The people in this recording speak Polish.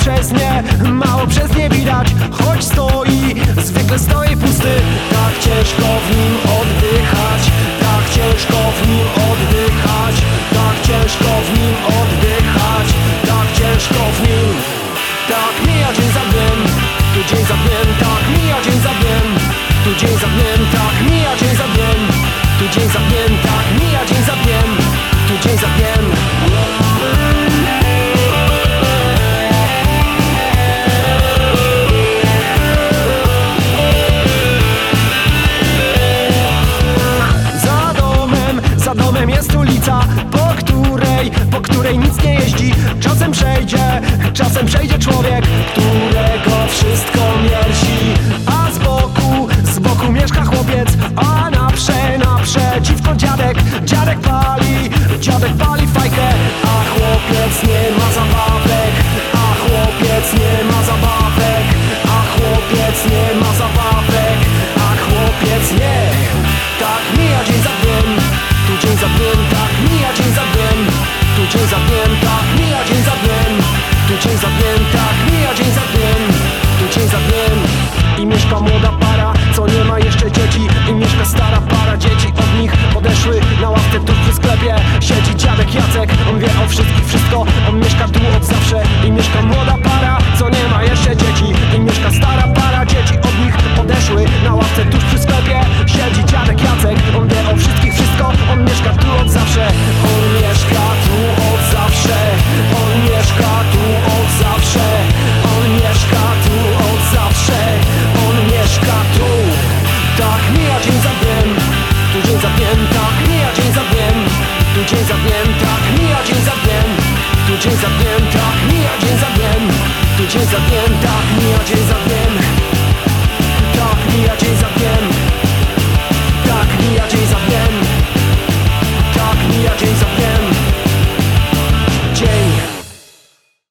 przez nie, mało przez nie widać. Choć stoi, zwykle stoi pusty. Tak ciężko w nim oddychać Tak ciężko w nim oddychać Tak ciężko w nim oddychać Tak ciężko w nim. Tak mija dzień za dniem Tu dzień za dniem Tak mija dzień za dniem Tu dzień za dniem. Ulica Po której, po której nic nie jeździ. Czasem przejdzie, czasem przejdzie człowiek Którego wszystko mierzi. A z boku, z boku mieszka chłopiec A naprze, naprzeciwko dziadek. Dziadek pali, dziadek pali Tak mija dzień za dniem Tu dzień za dniem Tak mija dzień za dniem Tu dzień za dniem dzień za dniem Tak mija dzień za dniem. Tu dzień za dniem Tak mija dzień za dniem. Tu dzień za dniem Tak mija dzień